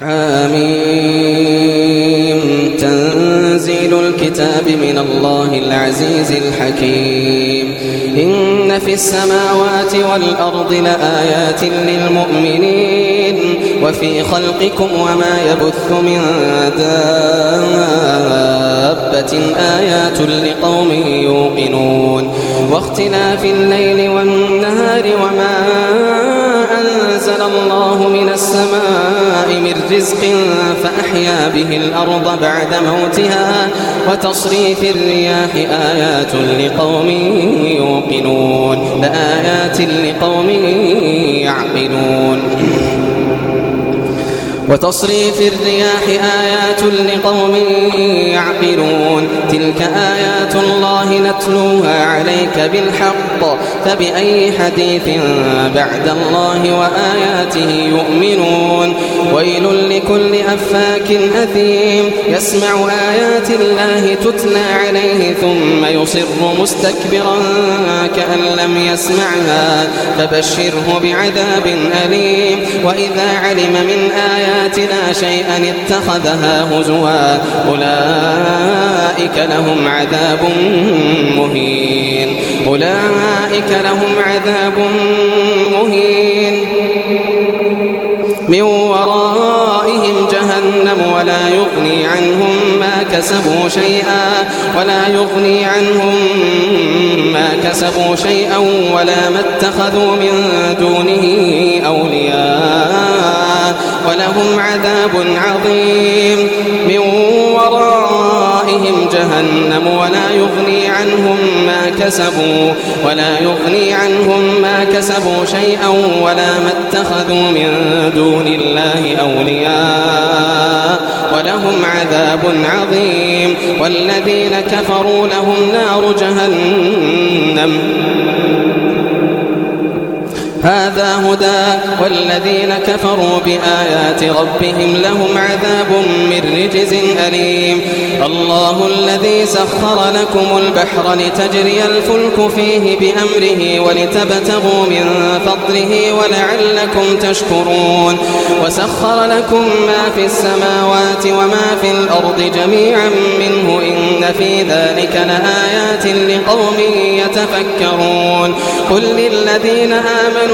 حميم تنزيل الكتاب من الله العزيز الحكيم. إن في السماوات والأرض لآيات للمؤمنين وفي خلقكم وما يبث من دابة. آيات لقوم يوقنون. واختلاف الليل والنهار وما أنزل الله من السماء من رزق فأحيا به الأرض بعد موتها وتصريف الرياح آيات لقوم يوقنون لآيات لقوم يعقلون. وتصريف الرياح آيات لقوم يعقلون. تلك آيات الله نتلوها عليك بالحق. فبأي حديث بعد الله وآياته يؤمنون. ويل لكل أفاك أثيم. يسمع آيات الله تتلى عليه ثم يصر مستكبرا كأن لم يسمعها. فبشره بعذاب أليم. وإذا علم من آيات آياتنا شيئا اتخذها هزوا أولئك لهم عذاب مهين أولئك لهم عذاب مهين من ورائهم جهنم ولا يغني عنهم ما كسبوا شيئا ولا يغني عنهم ما كسبوا شيئا ولا ما اتخذوا من دونه أولياء ولهم عذاب عظيم. من ورائهم جهنم ولا يغني عنهم ما كسبوا ولا يغني عنهم ما كسبوا شيئا ولا ما اتخذوا من دون الله أولياء. ولهم عذاب عظيم. والذين كفروا لهم نار جهنم. هذا هدى والذين كفروا بآيات ربهم لهم عذاب من رجز أليم. الله الذي سخر لكم البحر لتجري الفلك فيه بأمره ولتبتغوا من فضله ولعلكم تشكرون. وسخر لكم ما في السماوات وما في الأرض جميعا منه إن في ذلك لآيات لقوم يتفكرون. قل للذين آمنوا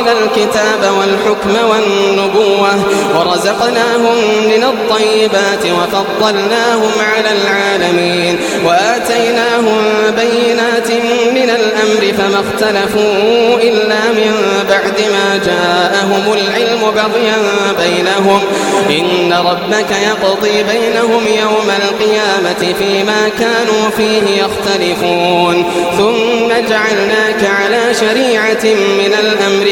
الكتاب والحكم والنبوة ورزقناهم من الطيبات وفضلناهم على العالمين وآتيناهم بينات من الأمر فما اختلفوا إلا من بعد ما جاءهم العلم بغيا بينهم إن ربك يقضي بينهم يوم القيامة فيما كانوا فيه يختلفون ثم جعلناك على شريعة من الأمر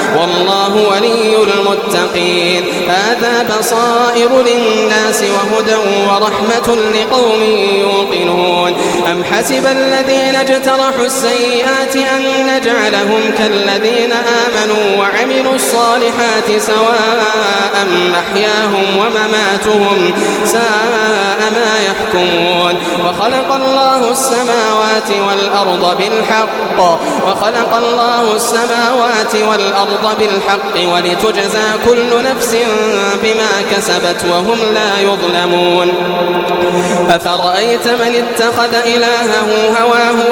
والله ولي المتقين. هذا بصائر للناس وهدى ورحمة لقوم يوقنون. أم حسب الذين اجترحوا السيئات أن نجعلهم كالذين آمنوا وعملوا الصالحات سواء محياهم ومماتهم ساء ما يحكمون. وخلق الله السماوات والأرض بالحق. وخلق الله السماوات والأرض بالحق ولتجزى كل نفس بما كسبت وهم لا يظلمون. أفرأيت من اتخذ إلهه هواه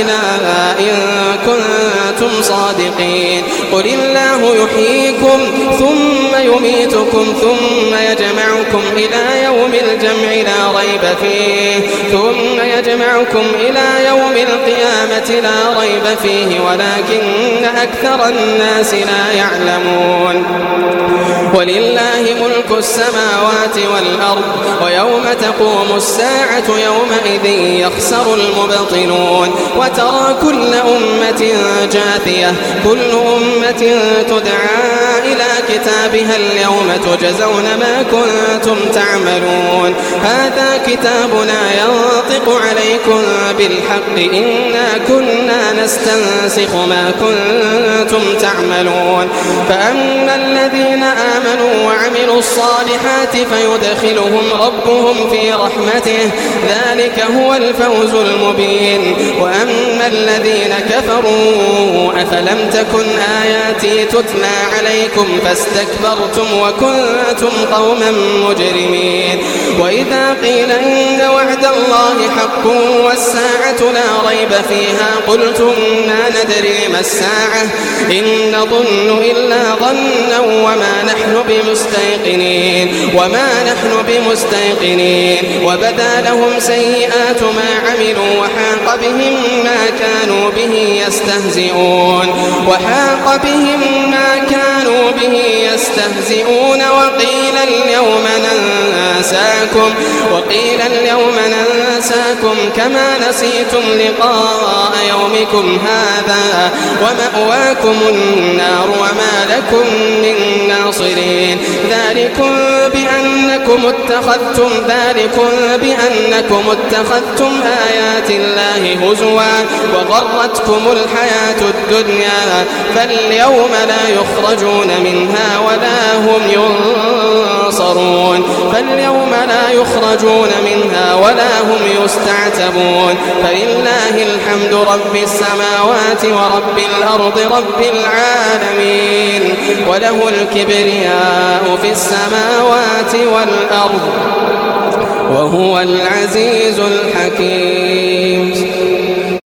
إن كنتم صادقين. قل الله يحييكم ثم يميتكم ثم يجمعكم إلى يوم الجمع لا ريب فيه. ثم يجمعكم إلى يوم القيامة لا ريب فيه ولكن أكثر الناس لا يعلمون. ولله ملك السماوات والأرض ويوم تقوم الساعة يومئذ يخسر المبطلون. وترى كل أمة جاثية كل أمة تدعى إلى كتابها اليوم تجزون ما كنتم تعملون. هذا كتابنا ينطق عليكم بالحق. إنا كنا نستنسخ ما كنتم تعملون. فأما الذين آمنوا وعملوا الصالحات فيدخلهم ربهم في رحمته. ذلك هو الفوز المبين. وأما الذين كفروا أفلم تكن آياتي تتلى عليكم فاستكبرتم وكنتم قوما مجرمين؟ وإذا قيل إن وعد الله حق والساعة لا ريب فيها قلتم ما ندري ما الساعة؟ إن نظن إلا ظنا وما نحن بمستيقنين وما نحن بمستيقنين وبدا لهم سيئات ما عملوا وحاق بهم ما يستهزئون. وحاق بهم ما كانوا به يستهزئون. وقيل اليوم ننساكم وقيل اليوم ننساكم كما نسيتم لقاء يومكم هذا ومأواكم النار وما لكم من ناصرين. ذلكم بأنكم اتخذتم ذلكم بأنكم اتخذتم آيات الله هزوا وغرتكم الحياة الدنيا. فاليوم لا يخرجون منها ولا هم ينصرون. فاليوم لا يخرجون منها ولا هم يستعتبون. فلله الحمد رب السماوات ورب الأرض رب العالمين وله الكبرياء في السماوات والأرض وهو العزيز الحكيم